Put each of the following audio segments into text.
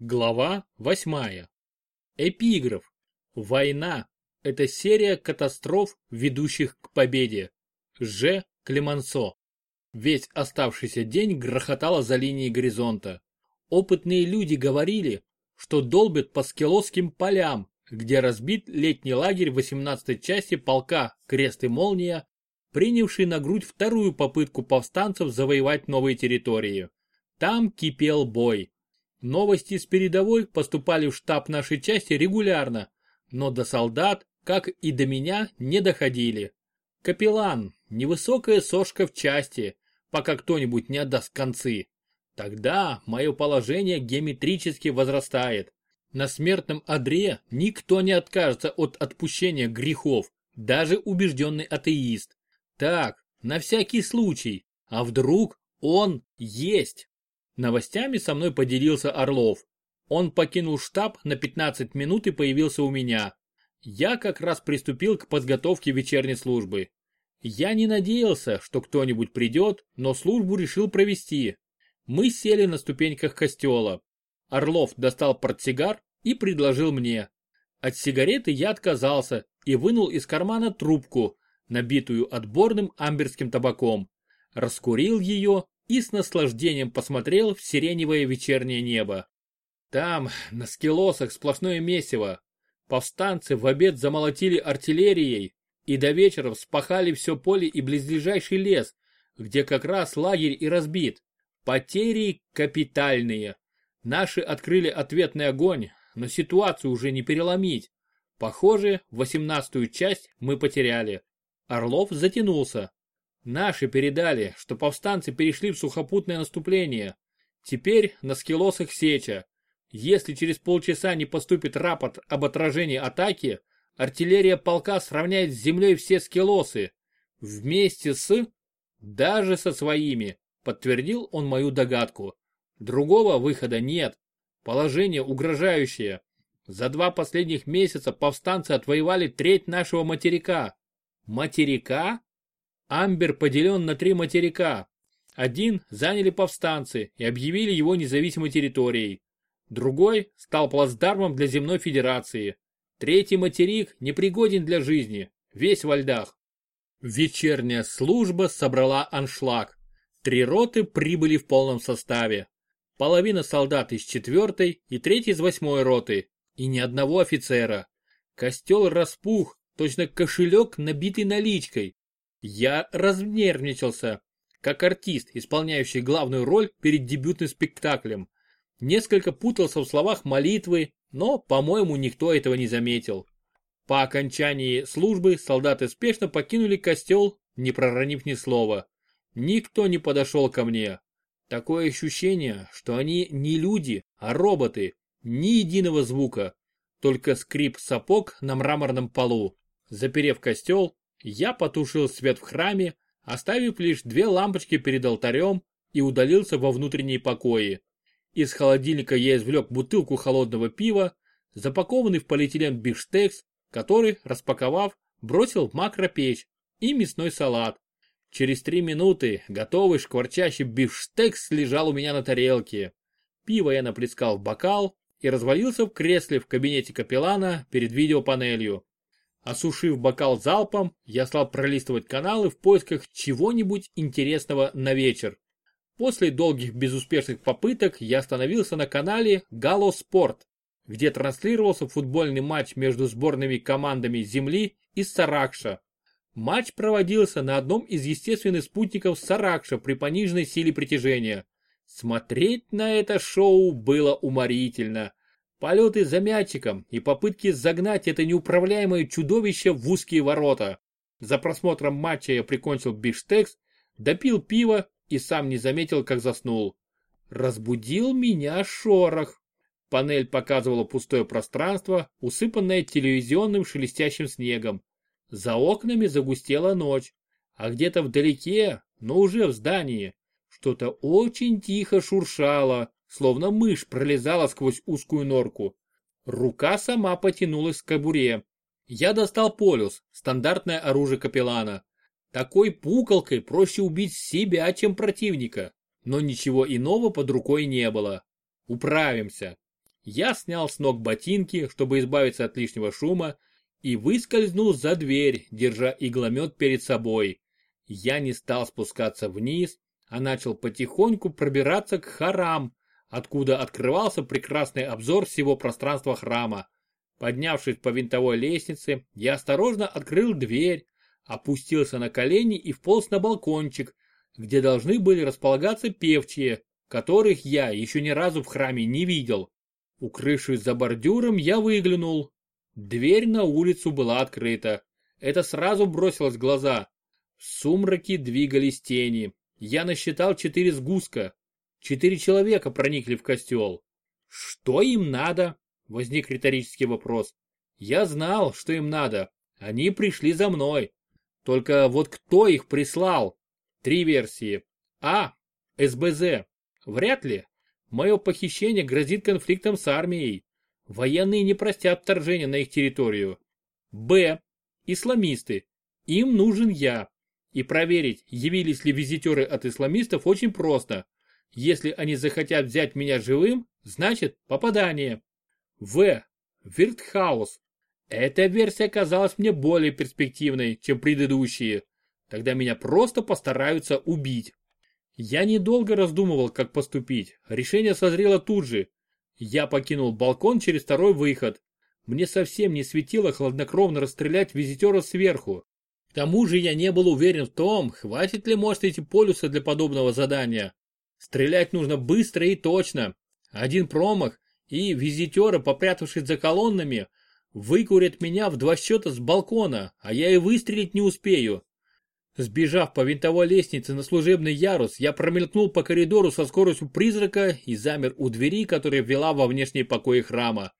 Глава 8. Эпиграф. Война – это серия катастроф, ведущих к победе. Ж. Клемансо. Весь оставшийся день грохотало за линией горизонта. Опытные люди говорили, что долбят по скелосским полям, где разбит летний лагерь 18-й части полка «Крест и молния», принявший на грудь вторую попытку повстанцев завоевать новые территории. Там кипел бой. Новости с передовой поступали в штаб нашей части регулярно, но до солдат, как и до меня, не доходили. Капеллан, невысокая сошка в части, пока кто-нибудь не отдаст концы. Тогда мое положение геометрически возрастает. На смертном одре никто не откажется от отпущения грехов, даже убежденный атеист. Так, на всякий случай, а вдруг он есть? Новостями со мной поделился Орлов. Он покинул штаб на 15 минут и появился у меня. Я как раз приступил к подготовке вечерней службы. Я не надеялся, что кто-нибудь придет, но службу решил провести. Мы сели на ступеньках костела. Орлов достал портсигар и предложил мне. От сигареты я отказался и вынул из кармана трубку, набитую отборным амберским табаком. Раскурил ее и с наслаждением посмотрел в сиреневое вечернее небо. Там, на скелосах, сплошное месиво. Повстанцы в обед замолотили артиллерией и до вечера вспахали все поле и близлежащий лес, где как раз лагерь и разбит. Потери капитальные. Наши открыли ответный огонь, но ситуацию уже не переломить. Похоже, восемнадцатую часть мы потеряли. Орлов затянулся. Наши передали, что повстанцы перешли в сухопутное наступление. Теперь на скилосах сеча. Если через полчаса не поступит рапорт об отражении атаки, артиллерия полка сравняет с землей все скилосы. Вместе с... даже со своими, подтвердил он мою догадку. Другого выхода нет. Положение угрожающее. За два последних месяца повстанцы отвоевали треть нашего материка. Материка? Амбер поделен на три материка. Один заняли повстанцы и объявили его независимой территорией. Другой стал плацдармом для земной федерации. Третий материк непригоден для жизни, весь во льдах. Вечерняя служба собрала аншлаг. Три роты прибыли в полном составе. Половина солдат из четвертой и треть из восьмой роты. И ни одного офицера. Костел распух, точно кошелек, набитый наличкой. Я разнервничался, как артист, исполняющий главную роль перед дебютным спектаклем. Несколько путался в словах молитвы, но, по-моему, никто этого не заметил. По окончании службы солдаты спешно покинули костел, не проронив ни слова. Никто не подошел ко мне. Такое ощущение, что они не люди, а роботы. Ни единого звука, только скрип сапог на мраморном полу. Заперев костел, я потушил свет в храме, оставив лишь две лампочки перед алтарем и удалился во внутренние покои. Из холодильника я извлек бутылку холодного пива, запакованный в полиэтилен бифштекс, который, распаковав, бросил в макропечь и мясной салат. Через три минуты готовый шкварчащий бифштекс лежал у меня на тарелке. Пиво я наплескал в бокал и развалился в кресле в кабинете капеллана перед видеопанелью. Осушив бокал залпом, я стал пролистывать каналы в поисках чего-нибудь интересного на вечер. После долгих безуспешных попыток я остановился на канале Гало Спорт, где транслировался футбольный матч между сборными командами Земли и Саракша. Матч проводился на одном из естественных спутников Саракша при пониженной силе притяжения. Смотреть на это шоу было уморительно. Полеты за мячиком и попытки загнать это неуправляемое чудовище в узкие ворота. За просмотром матча я прикончил биштекс, допил пиво и сам не заметил, как заснул. Разбудил меня шорох. Панель показывала пустое пространство, усыпанное телевизионным шелестящим снегом. За окнами загустела ночь, а где-то вдалеке, но уже в здании, что-то очень тихо шуршало, словно мышь пролезала сквозь узкую норку. Рука сама потянулась к кобуре. Я достал полюс, стандартное оружие капеллана. Такой пукалкой проще убить себя, чем противника. Но ничего иного под рукой не было. Управимся. Я снял с ног ботинки, чтобы избавиться от лишнего шума, и выскользнул за дверь, держа игломет перед собой. Я не стал спускаться вниз, а начал потихоньку пробираться к харам, откуда открывался прекрасный обзор всего пространства храма. Поднявшись по винтовой лестнице, я осторожно открыл дверь, опустился на колени и вполз на балкончик, где должны были располагаться певчие, которых я еще ни разу в храме не видел. Укрывшись за бордюром, я выглянул. Дверь на улицу была открыта. Это сразу бросилось в глаза. В сумраке двигались тени. Я насчитал четыре сгустка. Четыре человека проникли в костел. Что им надо? Возник риторический вопрос. Я знал, что им надо. Они пришли за мной. Только вот кто их прислал? Три версии. А. СБЗ. Вряд ли. Мое похищение грозит конфликтом с армией. Военные не простят вторжения на их территорию. Б. Исламисты. Им нужен я. И проверить, явились ли визитеры от исламистов, очень просто. Если они захотят взять меня живым, значит попадание. В. Виртхаус. Эта версия казалась мне более перспективной, чем предыдущие. Тогда меня просто постараются убить. Я недолго раздумывал, как поступить. Решение созрело тут же. Я покинул балкон через второй выход. Мне совсем не светило хладнокровно расстрелять визитера сверху. К тому же я не был уверен в том, хватит ли мощности полюса для подобного задания. Стрелять нужно быстро и точно. Один промах, и визитеры, попрятавшись за колоннами, выкурят меня в два счета с балкона, а я и выстрелить не успею. Сбежав по винтовой лестнице на служебный ярус, я промелькнул по коридору со скоростью призрака и замер у двери, которая вела во внешние покои храма.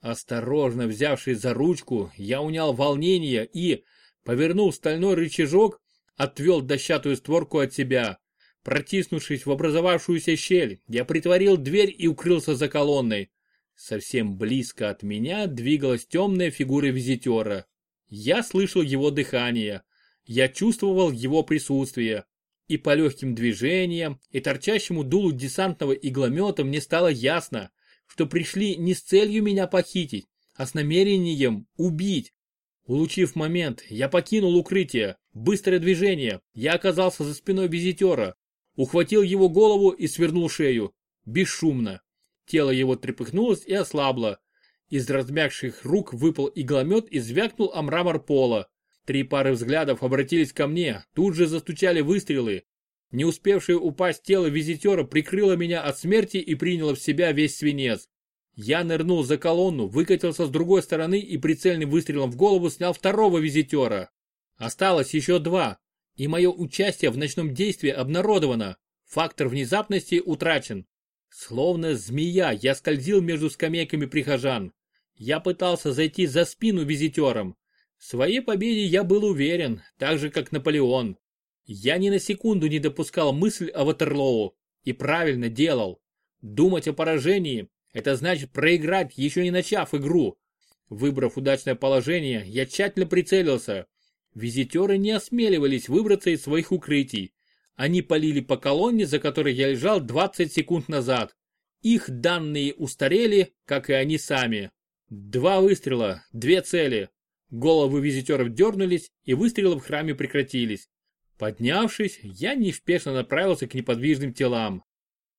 Осторожно взявшись за ручку, я унял волнение и, повернув стальной рычажок, отвел дощатую створку от себя. Протиснувшись в образовавшуюся щель, я притворил дверь и укрылся за колонной. Совсем близко от меня двигалась темная фигура визитера. Я слышал его дыхание. Я чувствовал его присутствие. И по легким движениям, и торчащему дулу десантного игломета мне стало ясно, что пришли не с целью меня похитить, а с намерением убить. Улучив момент, я покинул укрытие. Быстрое движение. Я оказался за спиной визитера. Ухватил его голову и свернул шею. Бесшумно. Тело его трепыхнулось и ослабло. Из размягших рук выпал игломет и звякнул о мрамор пола. Три пары взглядов обратились ко мне, тут же застучали выстрелы. Не успевшее упасть тело визитера прикрыло меня от смерти и приняло в себя весь свинец. Я нырнул за колонну, выкатился с другой стороны и прицельным выстрелом в голову снял второго визитера. Осталось еще два, и мое участие в ночном действии обнародовано. Фактор внезапности утрачен. Словно змея, я скользил между скамейками прихожан. Я пытался зайти за спину визитерам, в своей победе я был уверен, так же как Наполеон. Я ни на секунду не допускал мысль о Ватерлоу и правильно делал. Думать о поражении – это значит проиграть, еще не начав игру. Выбрав удачное положение, я тщательно прицелился. Визитеры не осмеливались выбраться из своих укрытий. Они полили по колонне, за которой я лежал 20 секунд назад. Их данные устарели, как и они сами. Два выстрела, две цели. Головы визитеров дернулись, и выстрелы в храме прекратились. Поднявшись, я неспешно направился к неподвижным телам.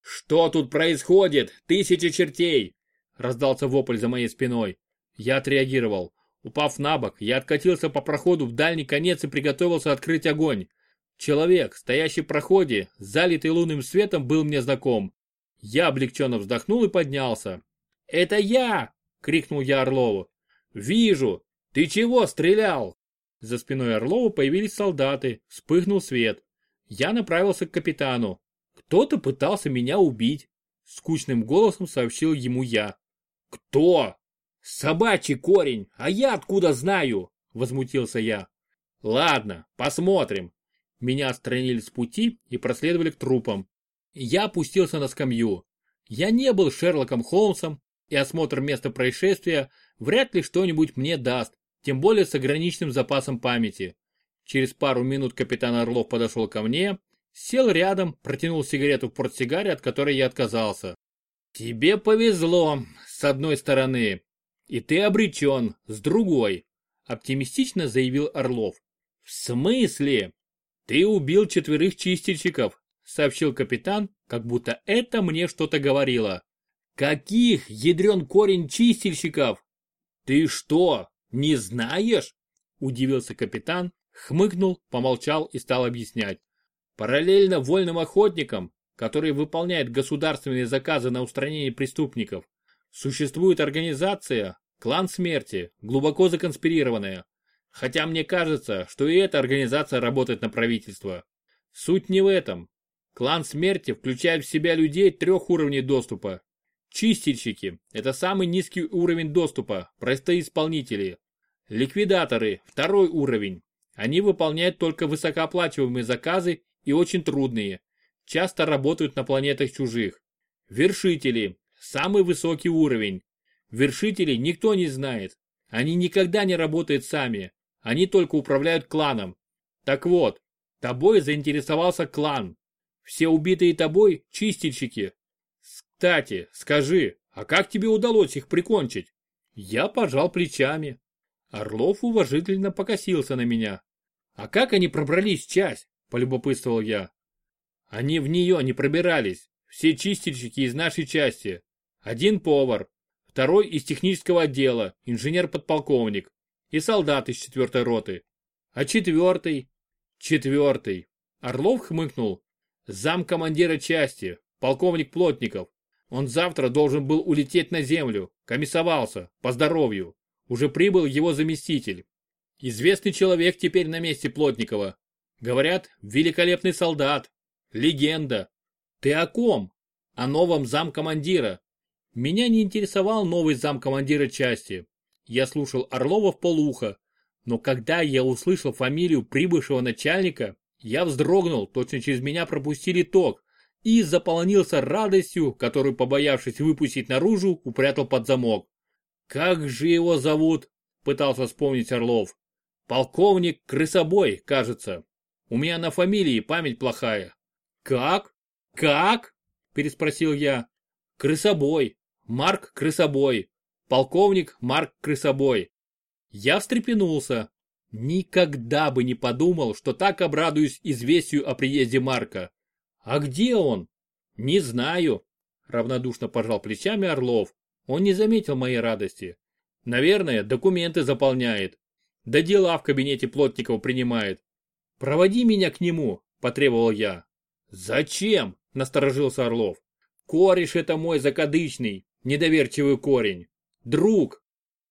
«Что тут происходит? Тысячи чертей!» Раздался вопль за моей спиной. Я отреагировал. Упав на бок, я откатился по проходу в дальний конец и приготовился открыть огонь. Человек, стоящий в проходе, залитый лунным светом, был мне знаком. Я облегченно вздохнул и поднялся. «Это я!» — крикнул я Орлову. «Вижу! «Ты чего стрелял?» За спиной Орлова появились солдаты, вспыхнул свет. Я направился к капитану. «Кто-то пытался меня убить», — скучным голосом сообщил ему я. «Кто?» «Собачий корень, а я откуда знаю?» — возмутился я. «Ладно, посмотрим». Меня отстранили с пути и проследовали к трупам. Я опустился на скамью. Я не был Шерлоком Холмсом, и осмотр места происшествия вряд ли что-нибудь мне даст тем более с ограниченным запасом памяти. Через пару минут капитан Орлов подошел ко мне, сел рядом, протянул сигарету в портсигаре, от которой я отказался. «Тебе повезло. с одной стороны. И ты обречен, с другой, оптимистично заявил Орлов. В смысле? Ты убил четверых чистильщиков, сообщил капитан, как будто это мне что-то говорило. Каких, ядрен корень чистильщиков? Ты что, не знаешь? Удивился капитан, хмыкнул, помолчал и стал объяснять. Параллельно вольным охотникам, которые выполняют государственные заказы на устранение преступников, существует организация «Клан Смерти», глубоко законспирированная. Хотя мне кажется, что и эта организация работает на правительство. Суть не в этом. Клан Смерти включает в себя людей трех уровней доступа. Чистильщики – это самый низкий уровень доступа, простые исполнители. Ликвидаторы – второй уровень. Они выполняют только высокооплачиваемые заказы и очень трудные. Часто работают на планетах чужих. Вершители – самый высокий уровень. Вершителей никто не знает. Они никогда не работают сами. Они только управляют кланом. Так вот, тобой заинтересовался клан. Все убитые тобой – чистильщики. Кстати, скажи, а как тебе удалось их прикончить? Я пожал плечами. Орлов уважительно покосился на меня. А как они пробрались в часть? – полюбопытствовал я. Они в нее не пробирались. Все чистильщики из нашей части. Один повар, второй из технического отдела, инженер-подполковник и солдат из четвертой роты. А четвертый? Четвертый. Орлов хмыкнул. Зам командира части, полковник Плотников. Он завтра должен был улететь на землю, комиссовался, по здоровью. Уже прибыл его заместитель. Известный человек теперь на месте Плотникова. Говорят, великолепный солдат. Легенда. Ты о ком? О новом замкомандира. Меня не интересовал новый замкомандира части. Я слушал Орлова в полуха. Но когда я услышал фамилию прибывшего начальника, я вздрогнул, точно через меня пропустили ток, и заполонился радостью, которую, побоявшись выпустить наружу, упрятал под замок. «Как же его зовут?» – пытался вспомнить Орлов. «Полковник Крысобой, кажется. У меня на фамилии память плохая. Как? Как? Переспросил я. Крысобой. Марк Крысобой. Полковник Марк Крысобой. Я встрепенулся. Никогда бы не подумал, что так обрадуюсь известию о приезде Марка. А где он? Не знаю. Равнодушно пожал плечами Орлов. Он не заметил моей радости. Наверное, документы заполняет. Да дела в кабинете Плотникова принимает. «Проводи меня к нему», – потребовал я. «Зачем?» – насторожился Орлов. «Кореш это мой закадычный, недоверчивый корень. Друг,